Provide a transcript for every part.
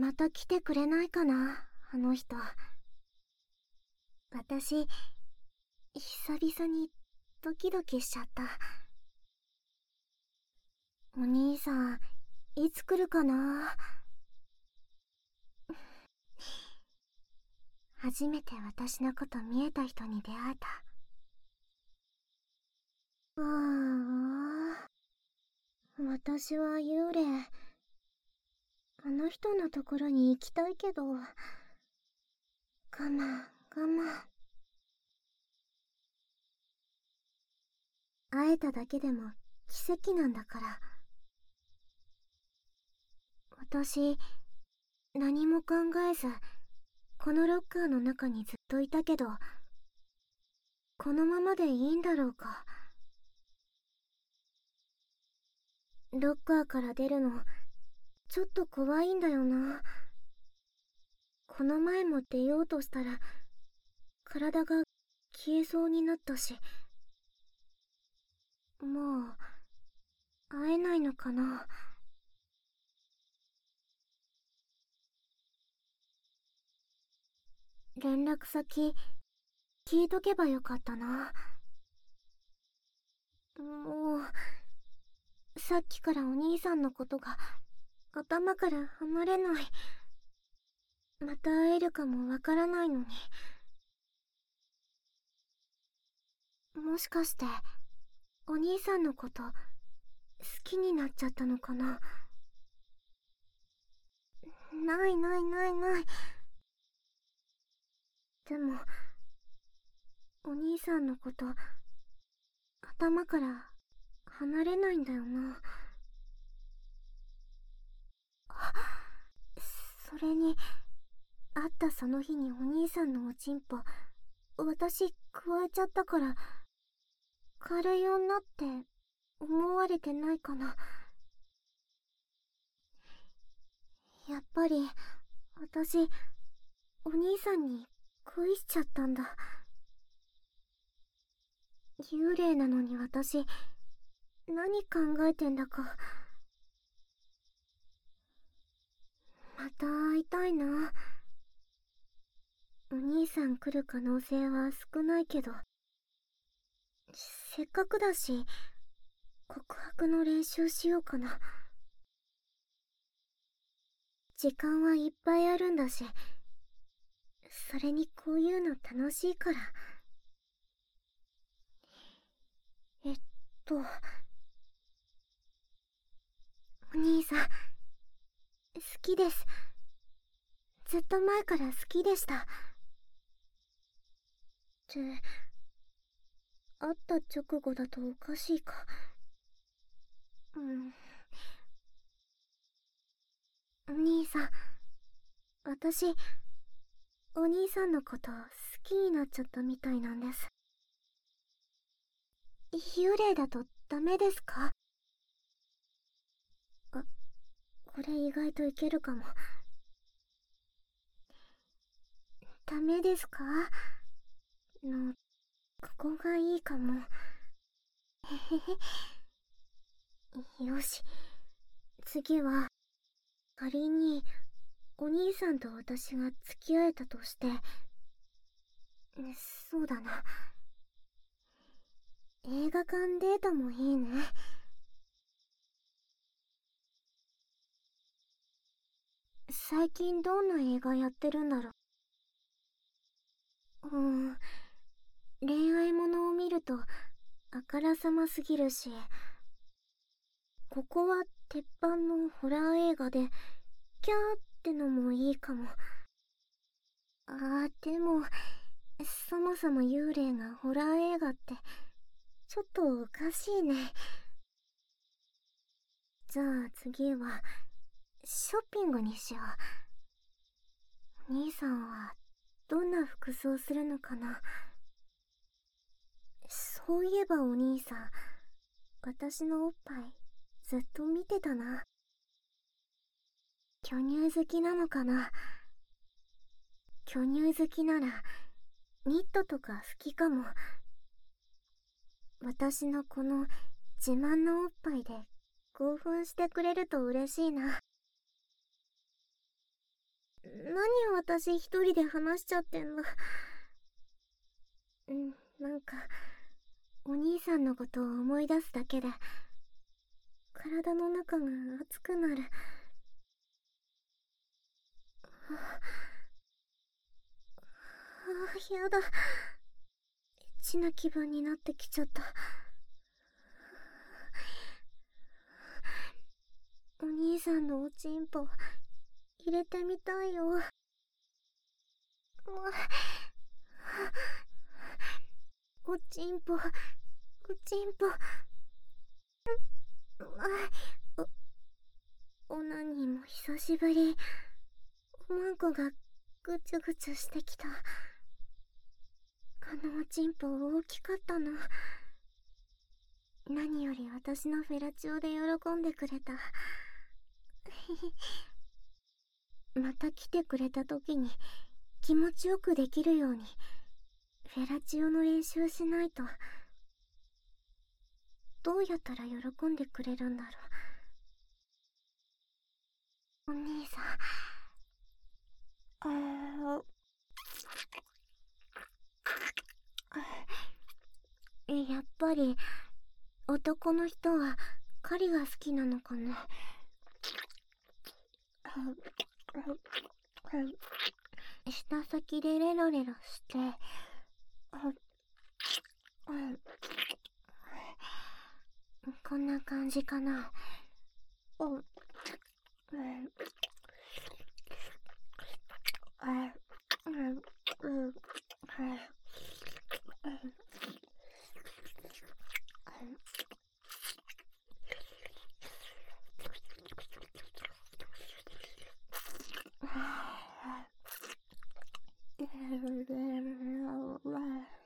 また来てくれないかな、あの人。私、久々にドキドキしちゃった。お兄さん、いつ来るかな？初めて私のこと見えた人に出会えた。ああ、私は幽霊。あの人のところに行きたいけど、我慢、我慢。会えただけでも奇跡なんだから。私、何も考えず、このロッカーの中にずっといたけど、このままでいいんだろうか。ロッカーから出るの、ちょっと怖いんだよな。この前も出ようとしたら、体が消えそうになったし。もう、会えないのかな。連絡先、聞いとけばよかったな。もう、さっきからお兄さんのことが頭から離れない。また会えるかもわからないのに。もしかして、お兄さんのこと、好きになっちゃったのかな？ないないないない。でも、お兄さんのこと、頭から離れないんだよな。それに、会ったその日にお兄さんのおちんぽ、私、加えちゃったから、軽い女って思われてないかな。やっぱり、私、お兄さんに恋しちゃったんだ。幽霊なのに私、何考えてんだか。また会いたいな。お兄さん来る可能性は少ないけど、せっかくだし、告白の練習しようかな。時間はいっぱいあるんだし、それにこういうの楽しいから。えっと、お兄さん、好きです。ずっと前から好きでした。って、会った直後だとおかしいか。うん。お兄さん、私、お兄さんのこと好きになっちゃったみたいなんです。幽霊だとダメですかあ、これ意外といけるかも。ダメですか？の、ここがいいかも。へへへ。よし。次は、仮にお兄さんと私が付き合えたとして、そうだな。映画館デートもいいね。最近どんな映画やってるんだろう。うん、恋愛ものを見るとあからさますぎるし、ここは鉄板のホラー映画で、キャーってのもいいかも。あー、でも、そもそも幽霊がホラー映画って、ちょっとおかしいね。じゃあ次は、ショッピングにしよう。兄さんは、どんな服装するのかな？そういえばお兄さん、私のおっぱい、ずっと見てたな。巨乳好きなのかな？巨乳好きなら、ニットとか好きかも。私のこの自慢のおっぱいで興奮してくれると嬉しいな。何私一人で話しちゃってんの？うんなんかお兄さんのことを思い出すだけで体の中が熱くなる。ああやだ。エッチな気分になってきちゃった。お兄さんのおちんぽ入れてみたいよ。もう。おちんぽ。おちんぽ。おおなにも久しぶり。おまんこがぐちゅぐちゅしてきた。あのおちんぽ大きかったな何より私のフェラチオで喜んでくれた。また来てくれた時に気持ちよくできるようにフェラチオの練習しないと。どうやったら喜んでくれるんだろう。お兄さん。あやっぱり男の人は狩りが好きなのかな舌先でレロレロしてこん。な感じかな ever, ever, ever, ever, ever.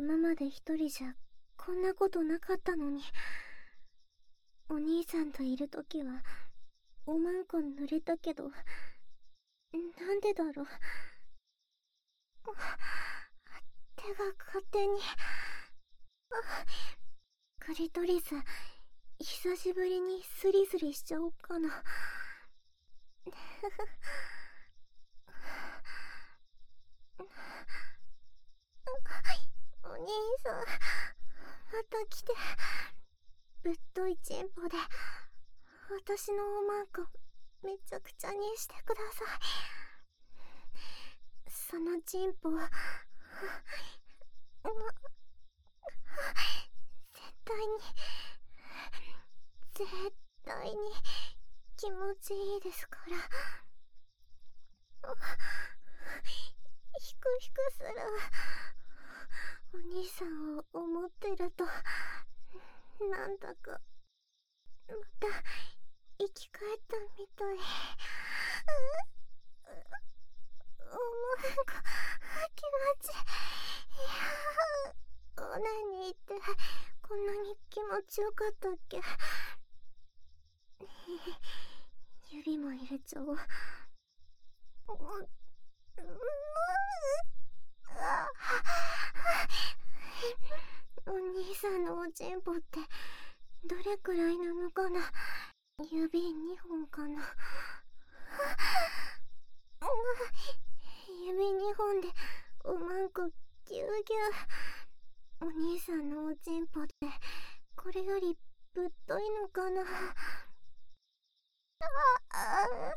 今まで一人じゃこんなことなかったのに。お兄さんといるときはおまんこ濡れたけどなんでだろう。手が勝手に。クリトリス久しぶりにスリスリしちゃおうかなお兄さんまた来てぶっといチンポで私のおまんこめちゃくちゃにしてください。そのチンポは絶対に絶対に気持ちいいですからヒクヒクするお兄さんを思ってるとなんだかまた生き返ったみたい。おまんこ気持ちいやオナニーってこんなに気持ちよかったっけ。指も入れちゃおうお兄さんのおちんぽってどれくらいなのかな？指2本かな？指2本でおまんこぎゅうぎゅう。お兄さんのおちんぽってこれよりぶっといのかな？ああ。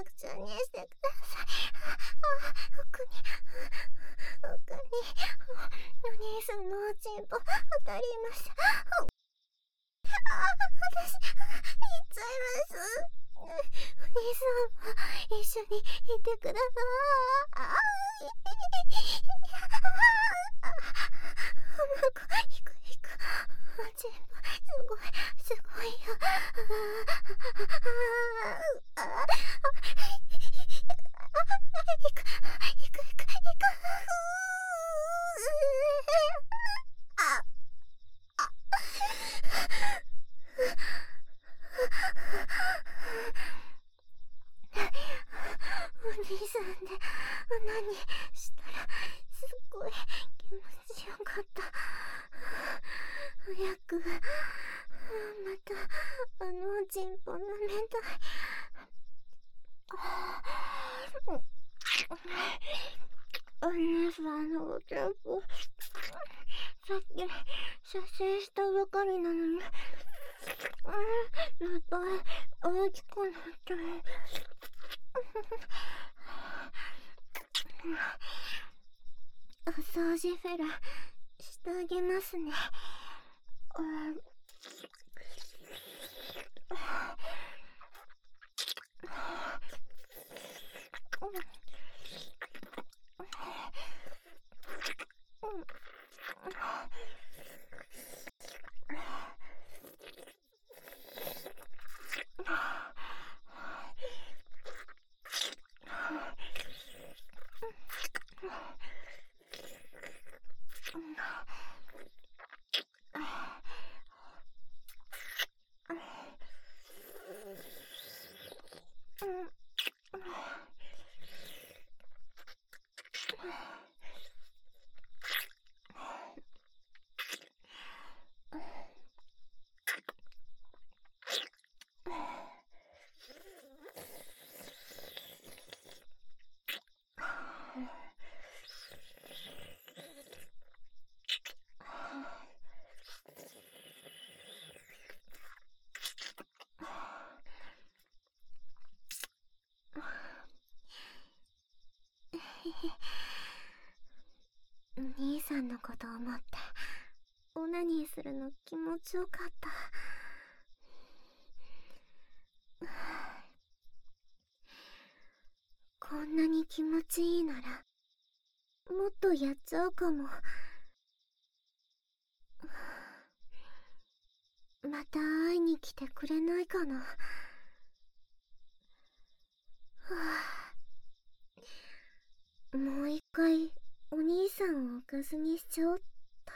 めちゃくちゃにしてください。奥に、奥に、お兄さんのおちんぽ当たりました。あ、私、行っちゃいます。お兄さんも一緒にいてください。あ、なんか、ひくひく。おちんぽ、すごい、すごいよ。ああああチンポ舐めたいお姉さんのおちんぽさっき写真したばかりなのにうんいっぱい大きくなったお掃除フェラしてあげますね。兄さん。のこと思ってオナニーするの気持ちよかった。こんなに気持ちいいならもっとやっちゃうかも。また会いに来てくれないかな。はあ。もう一回お兄さんをおかずにしちゃおっと。